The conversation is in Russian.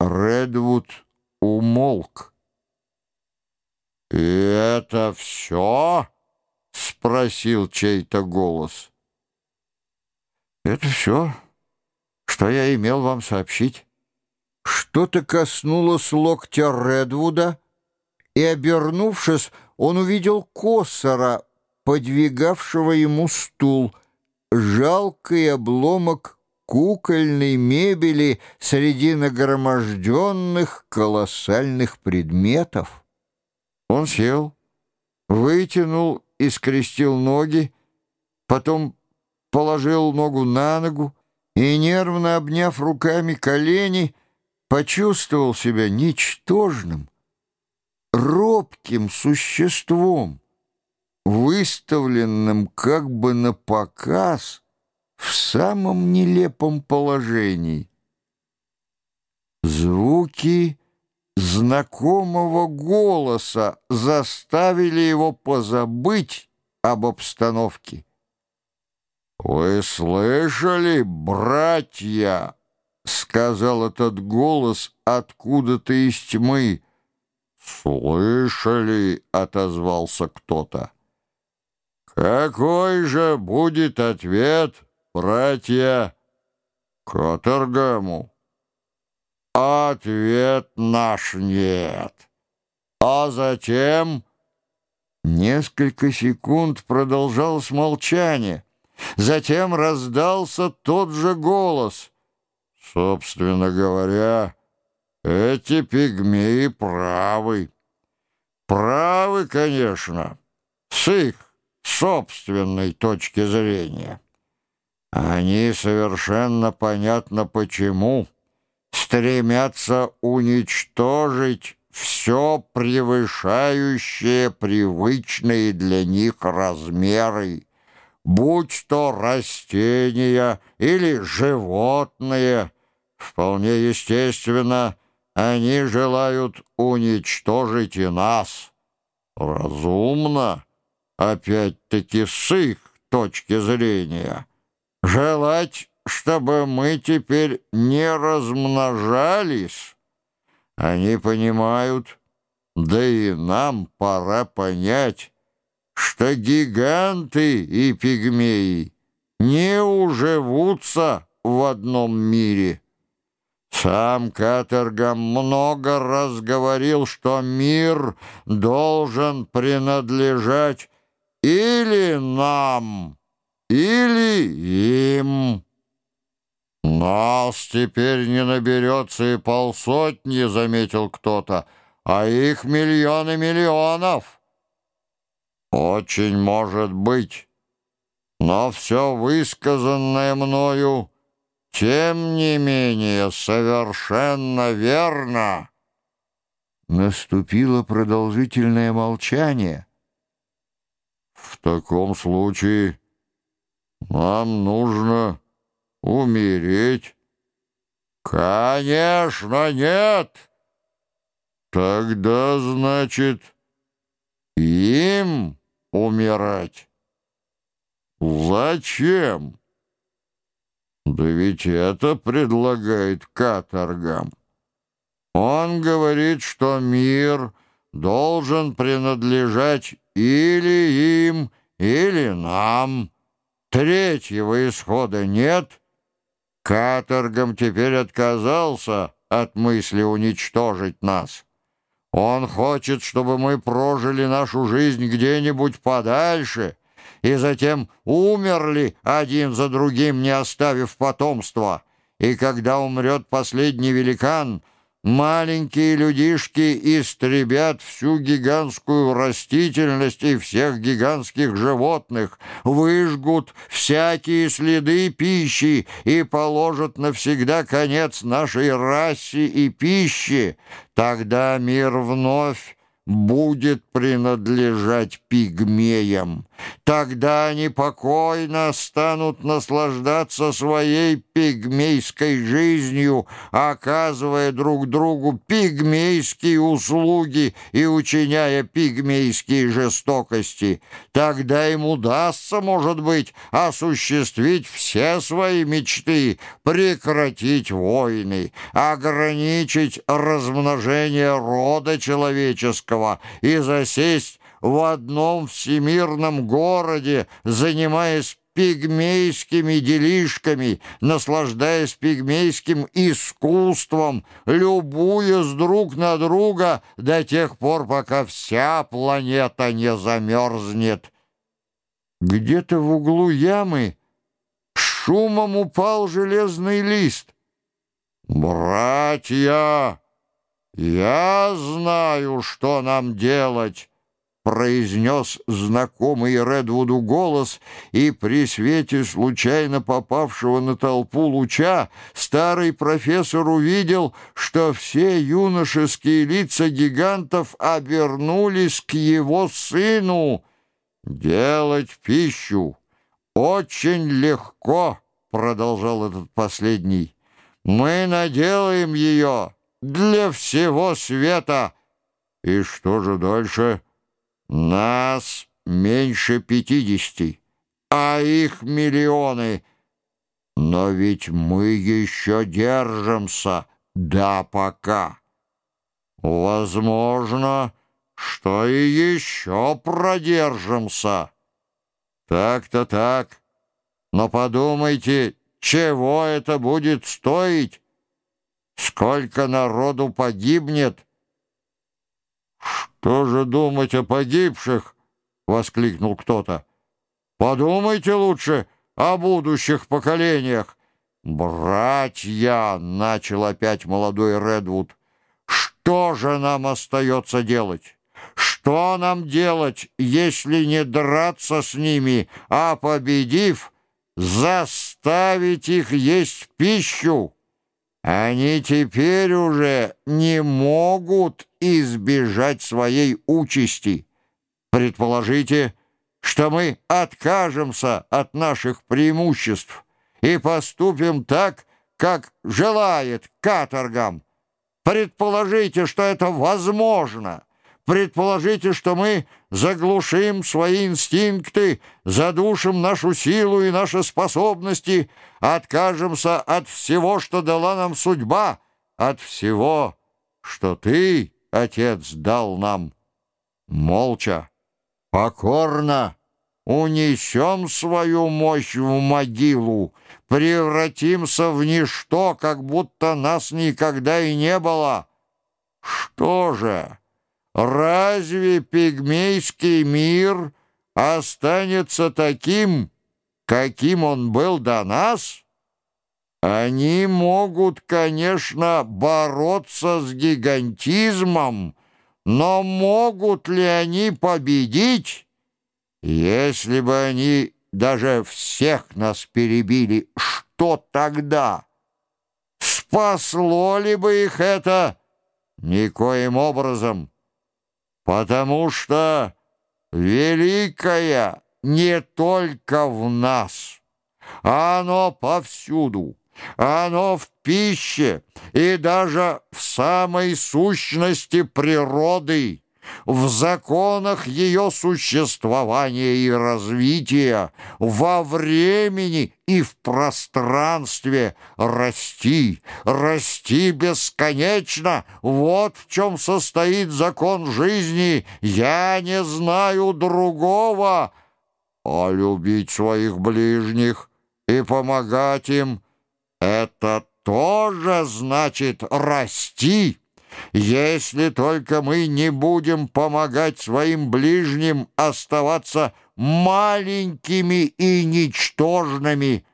Редвуд умолк. «И это все?» — спросил чей-то голос. «Это все, что я имел вам сообщить». Что-то коснулось локтя Редвуда, и, обернувшись, он увидел Косора, подвигавшего ему стул, жалкий обломок кукольной мебели среди нагроможденных колоссальных предметов. Он сел, вытянул и скрестил ноги, потом положил ногу на ногу и, нервно обняв руками колени, почувствовал себя ничтожным, робким существом, выставленным как бы на показ в самом нелепом положении. Звуки знакомого голоса заставили его позабыть об обстановке. «Вы слышали, братья?» — сказал этот голос откуда-то из тьмы. «Слышали?» — отозвался кто-то. «Какой же будет ответ, братья Котергаму?» «Ответ наш нет. А затем...» Несколько секунд продолжалось молчание. Затем раздался тот же голос. «Собственно говоря, эти пигмеи правы. Правы, конечно, с их собственной точки зрения. Они совершенно понятно почему стремятся уничтожить все превышающее привычные для них размеры, будь то растения или животные. Вполне естественно, они желают уничтожить и нас. Разумно, опять-таки с их точки зрения, желать чтобы мы теперь не размножались. Они понимают, да и нам пора понять, что гиганты и пигмеи не уживутся в одном мире. Сам Катергам много раз говорил, что мир должен принадлежать или нам, или им. «Нас теперь не наберется и полсотни», — заметил кто-то, «а их миллионы миллионов». «Очень может быть, но все высказанное мною, тем не менее, совершенно верно». Наступило продолжительное молчание. «В таком случае нам нужно...» Умереть? Конечно, нет. Тогда, значит, им умирать? Зачем? Да ведь это предлагает каторгам. Он говорит, что мир должен принадлежать или им, или нам. Третьего исхода нет — Каторгом теперь отказался от мысли уничтожить нас. Он хочет, чтобы мы прожили нашу жизнь где-нибудь подальше и затем умерли один за другим, не оставив потомства. И когда умрет последний великан — Маленькие людишки истребят всю гигантскую растительность и всех гигантских животных, выжгут всякие следы пищи и положат навсегда конец нашей расе и пище. Тогда мир вновь будет принадлежать пигмеям. Тогда они покойно станут наслаждаться своей пигмейской жизнью, оказывая друг другу пигмейские услуги и учиняя пигмейские жестокости. Тогда им удастся, может быть, осуществить все свои мечты, прекратить войны, ограничить размножение рода человеческого и засесть в одном всемирном городе, занимаясь пигмейскими делишками, наслаждаясь пигмейским искусством, любуясь друг на друга до тех пор, пока вся планета не замерзнет. Где-то в углу ямы шумом упал железный лист. «Братья, я знаю, что нам делать!» произнес знакомый Редвуду голос, и при свете случайно попавшего на толпу луча старый профессор увидел, что все юношеские лица гигантов обернулись к его сыну. «Делать пищу очень легко», — продолжал этот последний. «Мы наделаем ее для всего света». «И что же дальше?» Нас меньше пятидесяти, а их миллионы. Но ведь мы еще держимся, да пока. Возможно, что и еще продержимся. Так-то так. Но подумайте, чего это будет стоить? Сколько народу погибнет — «Что же думать о погибших?» — воскликнул кто-то. «Подумайте лучше о будущих поколениях». «Братья!» — начал опять молодой Редвуд. «Что же нам остается делать?» Что нам делать, если не драться с ними, а, победив, заставить их есть пищу? Они теперь уже не могут избежать своей участи. Предположите, что мы откажемся от наших преимуществ и поступим так, как желает каторгам. Предположите, что это возможно. Предположите, что мы заглушим свои инстинкты, задушим нашу силу и наши способности, откажемся от всего, что дала нам судьба, от всего, что ты, Отец, дал нам. Молча, покорно унесем свою мощь в могилу, превратимся в ничто, как будто нас никогда и не было. Что же... Разве пигмейский мир останется таким, каким он был до нас? Они могут, конечно, бороться с гигантизмом, но могут ли они победить, если бы они даже всех нас перебили? Что тогда? Спасло ли бы их это? Никоим образом потому что великое не только в нас, оно повсюду, оно в пище и даже в самой сущности природы в законах ее существования и развития, во времени и в пространстве расти, расти бесконечно. Вот в чем состоит закон жизни. Я не знаю другого, а любить своих ближних и помогать им — это тоже значит расти. Если только мы не будем помогать своим ближним оставаться маленькими и ничтожными,